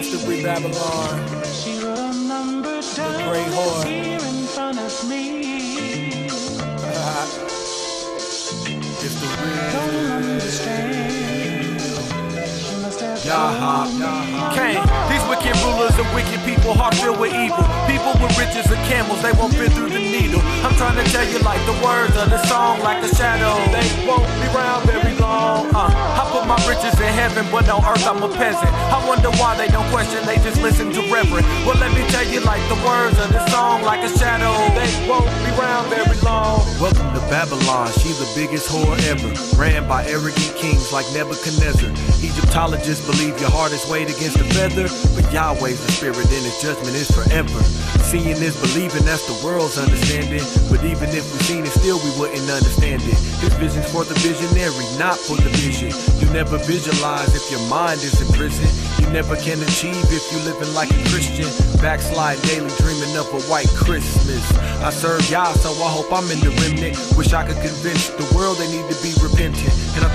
Mystery Babylon. The Great Whore. it's the real. Yaha, Cain, these wicked rulers are wicked people, heart filled with evil. People with riches and camels, they won't fit through the needle. I'm trying to tell you like the words of the song, like a shadow. They won't be around very long. Uh, I put my riches in heaven, but on earth I'm a peasant. I wonder why they don't question, they just listen to reverend. Well, let me tell you like the words of the song, like a shadow. They won't be around very long. Welcome to Babylon, she the biggest whore ever. Ran by arrogant kings like Nebuchadnezzar. Egyptologists believe your heart is weighed against the feather, but Yahweh's the spirit and his judgment is forever. Seeing is believing, that's the world's understanding. But even if we seen it, still we wouldn't understand it. His vision's for the visionary, not for the vision. You never visualize if your mind is in prison. You never can achieve if you living like a Christian. Backslide daily, dreaming of a white Christmas. I serve Yah, so I hope I'm in the remnant. Wish I could convince the world they need to be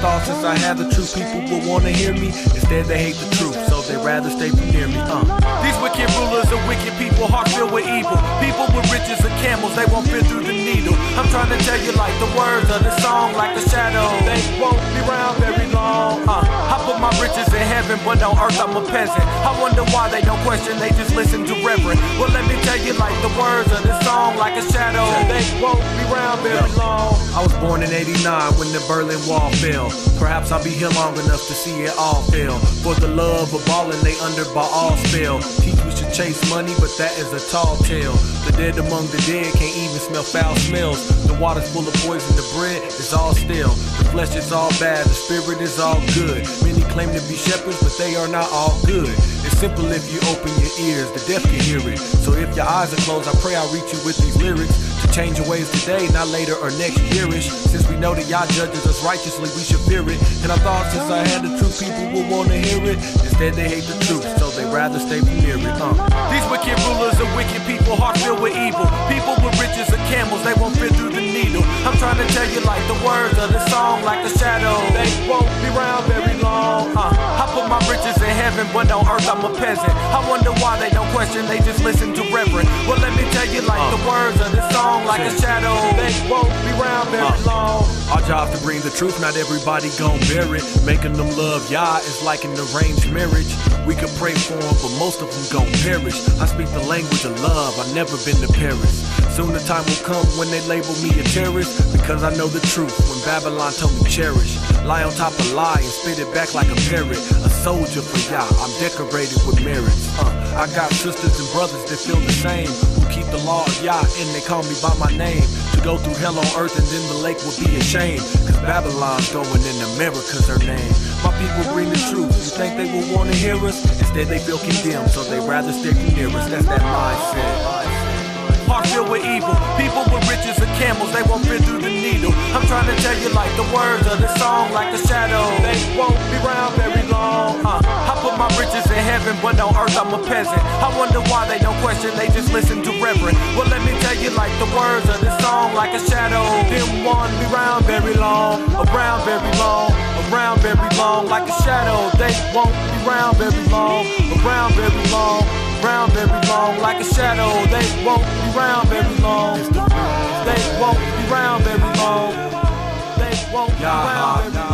repentant. And I thought since I had the truth, people will wanna hear me. Instead, they hate the truth, so they rather stay from near me. Uh. These wicked rulers are wicked people, heart filled with evil. People with riches and camels, they won't fit through the needle. I'm trying to tell you like the words of the song, like a shadow. They won't be around very long. Uh, I put my riches in heaven, but on earth I'm a peasant. I wonder why they don't question, they just listen to reverend. Well, let me tell you like the words of the song, like a shadow. They won't be around very long. I was born in 89 when the Berlin Wall fell. Perhaps I'll be here long enough to see it all fail. For the love of ballin', they under by all spell. Teach we should chase money, but that is a tall tale. The dead among the dead can't even smell foul smells. The water's full of poison, the bread is all stale. The flesh is all bad, the spirit is all good. Many claim to be shepherds, but they are not all good. It's simple if you open your ears, the deaf can hear it. So if your eyes are closed, I pray I'll reach you with these lyrics. To change your ways today, not later or next yearish. Since we know that Yah judges us righteously, we should fear it. And I thought since I had the truth, people would wanna hear it. Instead, they hate the truth, so they rather stay from near it. Uh. These wicked rulers are wicked people, heart filled with evil. People with riches and camels, they won't fit through trying to tell you like the words of the song, like a shadow. They won't be around very long. Uh, I put my riches in heaven, but on earth I'm a peasant. I wonder why they don't question, they just listen to reverend. Well, let me tell you like the words of the song, like a shadow. Won't be around very long. Our job's to bring the truth, not everybody gon' bear it. Making them love Yah is like an arranged marriage. We could pray for them, but most of them gon' perish. I speak the language of love, I've never been to Paris. Soon the time will come when they label me a terrorist, because I know the truth. When Babylon told me cherish, lie on top of lie and spit it back like a parrot. Soldier for Yah, I'm decorated with merits. Uh, I got sisters and brothers that feel the same, who keep the law of Yah and they call me by my name. To go through hell on earth and then the lake would be a shame, cause Babylon's going in America's her name. My people bring the truth, you think they will wanna hear us? Instead they feel condemned, so they rather stay near us. That's that mindset. Filled with evil. People with riches and camels, they won't fit through the needle. I'm trying to tell you like the words of the song, like a shadow. They won't be around very long. Uh, I put my riches in heaven, but on earth I'm a peasant. I wonder why they don't question, they just listen to reverend. Well, let me tell you like the words of the song, like a shadow. Won't be around very long, around very long, around very long, like a shadow. They won't be around very long, around very long around very long like a shadow. They won't be around very long. They won't be around very long. They won't be around very long.